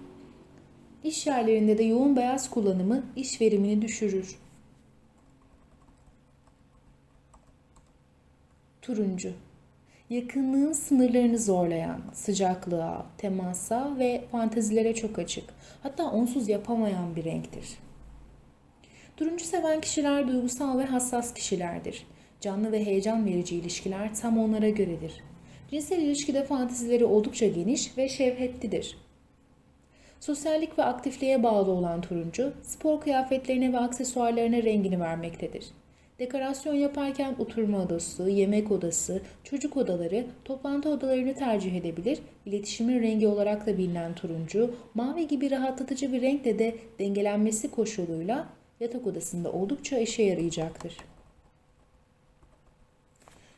İş yerlerinde de yoğun beyaz kullanımı iş verimini düşürür. Turuncu Yakınlığın sınırlarını zorlayan, sıcaklığa, temasa ve fantezilere çok açık. Hatta onsuz yapamayan bir renktir. Turuncu seven kişiler duygusal ve hassas kişilerdir. Canlı ve heyecan verici ilişkiler tam onlara göredir. Cinsel ilişkide fantezileri oldukça geniş ve şevhetlidir. Sosyallik ve aktifliğe bağlı olan turuncu, spor kıyafetlerine ve aksesuarlarına rengini vermektedir. Dekorasyon yaparken oturma odası, yemek odası, çocuk odaları, toplantı odalarını tercih edebilir. İletişimin rengi olarak da bilinen turuncu, mavi gibi rahatlatıcı bir renkle de dengelenmesi koşuluyla yatak odasında oldukça işe yarayacaktır.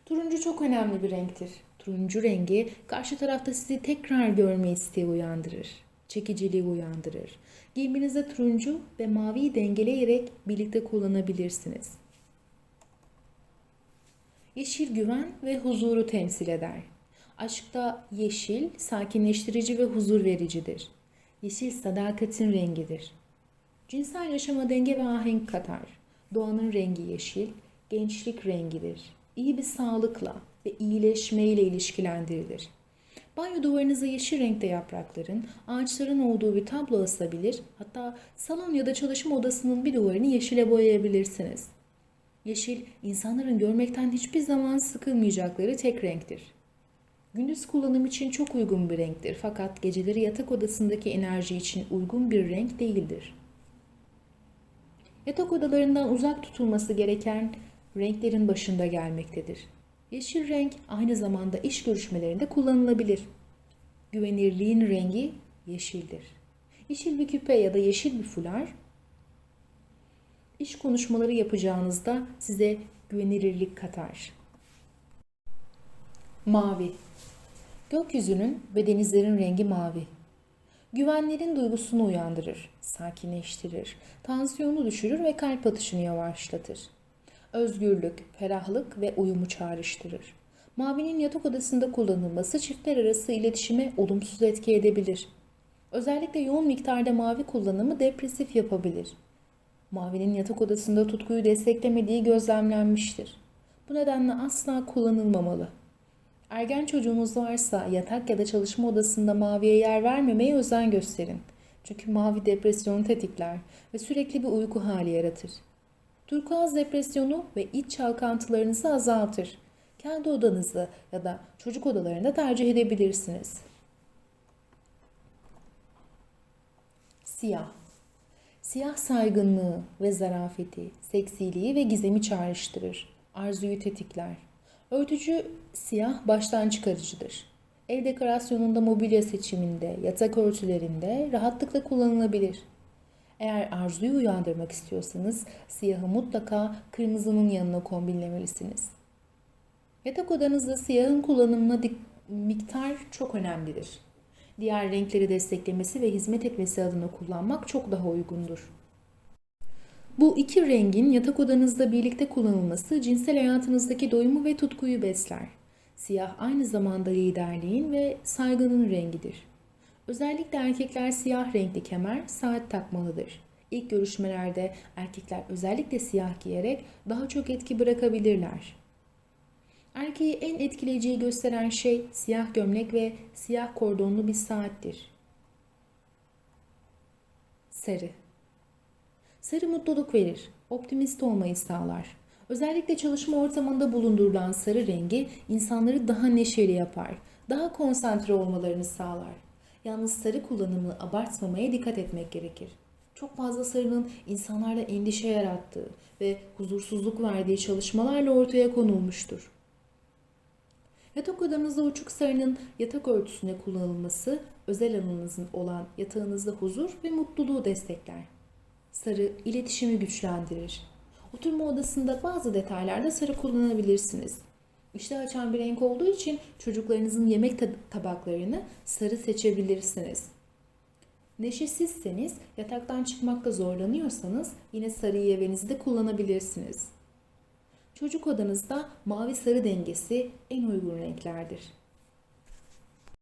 Turuncu çok önemli bir renktir. Turuncu rengi karşı tarafta sizi tekrar görme isteği uyandırır. Çekiciliği uyandırır. Giyiminizde turuncu ve maviyi dengeleyerek birlikte kullanabilirsiniz. Yeşil güven ve huzuru temsil eder. Aşkta yeşil sakinleştirici ve huzur vericidir. Yeşil sadakatin rengidir. Cinsel yaşama denge ve ahenk katar. Doğanın rengi yeşil, gençlik rengidir. İyi bir sağlıkla ve iyileşmeyle ilişkilendirilir. Banyo duvarınıza yeşil renkte yaprakların, ağaçların olduğu bir tablo asabilir, hatta salon ya da çalışma odasının bir duvarını yeşile boyayabilirsiniz. Yeşil, insanların görmekten hiçbir zaman sıkılmayacakları tek renktir. Gündüz kullanım için çok uygun bir renktir fakat geceleri yatak odasındaki enerji için uygun bir renk değildir. Yatak odalarından uzak tutulması gereken renklerin başında gelmektedir. Yeşil renk aynı zamanda iş görüşmelerinde kullanılabilir. Güvenirliğin rengi yeşildir. Yeşil bir küpe ya da yeşil bir fular iş konuşmaları yapacağınızda size güvenilirlik katar. Mavi Gökyüzünün ve denizlerin rengi mavi. Güvenlerin duygusunu uyandırır, sakinleştirir, tansiyonu düşürür ve kalp atışını yavaşlatır. Özgürlük, ferahlık ve uyumu çağrıştırır. Mavinin yatak odasında kullanılması çiftler arası iletişime olumsuz etki edebilir. Özellikle yoğun miktarda mavi kullanımı depresif yapabilir. Mavinin yatak odasında tutkuyu desteklemediği gözlemlenmiştir. Bu nedenle asla kullanılmamalı. Ergen çocuğunuz varsa yatak ya da çalışma odasında maviye yer vermemeye özen gösterin. Çünkü mavi depresyonu tetikler ve sürekli bir uyku hali yaratır. Turkuaz depresyonu ve iç çalkantılarınızı azaltır. Kendi odanızı ya da çocuk odalarında tercih edebilirsiniz. Siyah Siyah saygınlığı ve zarafeti, seksiliği ve gizemi çağrıştırır. Arzuyu tetikler. Örtücü siyah baştan çıkarıcıdır. Ev dekorasyonunda, mobilya seçiminde, yatak örtülerinde rahatlıkla kullanılabilir. Eğer arzuyu uyandırmak istiyorsanız siyahı mutlaka kırmızının yanına kombinlemelisiniz. Yatak odanızda siyahın kullanımına miktar çok önemlidir. Diğer renkleri desteklemesi ve hizmet etmesi adına kullanmak çok daha uygundur. Bu iki rengin yatak odanızda birlikte kullanılması cinsel hayatınızdaki doyumu ve tutkuyu besler. Siyah aynı zamanda liderliğin ve saygının rengidir. Özellikle erkekler siyah renkli kemer, saat takmalıdır. İlk görüşmelerde erkekler özellikle siyah giyerek daha çok etki bırakabilirler. Erkeği en etkileyiciyi gösteren şey siyah gömlek ve siyah kordonlu bir saattir. Sarı Sarı mutluluk verir, optimist olmayı sağlar. Özellikle çalışma ortamında bulundurulan sarı rengi insanları daha neşeli yapar, daha konsantre olmalarını sağlar. Yalnız sarı kullanımı abartmamaya dikkat etmek gerekir. Çok fazla sarının insanlarda endişe yarattığı ve huzursuzluk verdiği çalışmalarla ortaya konulmuştur. Yatak odanızda uçuk sarının yatak örtüsüne kullanılması özel alanınızın olan yatağınızda huzur ve mutluluğu destekler. Sarı iletişimi güçlendirir. Oturma odasında bazı detaylarda sarı kullanabilirsiniz. İşte açan bir renk olduğu için çocuklarınızın yemek tab- tabaklarını sarı seçebilirsiniz. Neşesizseniz, yataktan çıkmakta zorlanıyorsanız yine sarıyı evinizde kullanabilirsiniz. Çocuk odanızda mavi sarı dengesi en uygun renklerdir.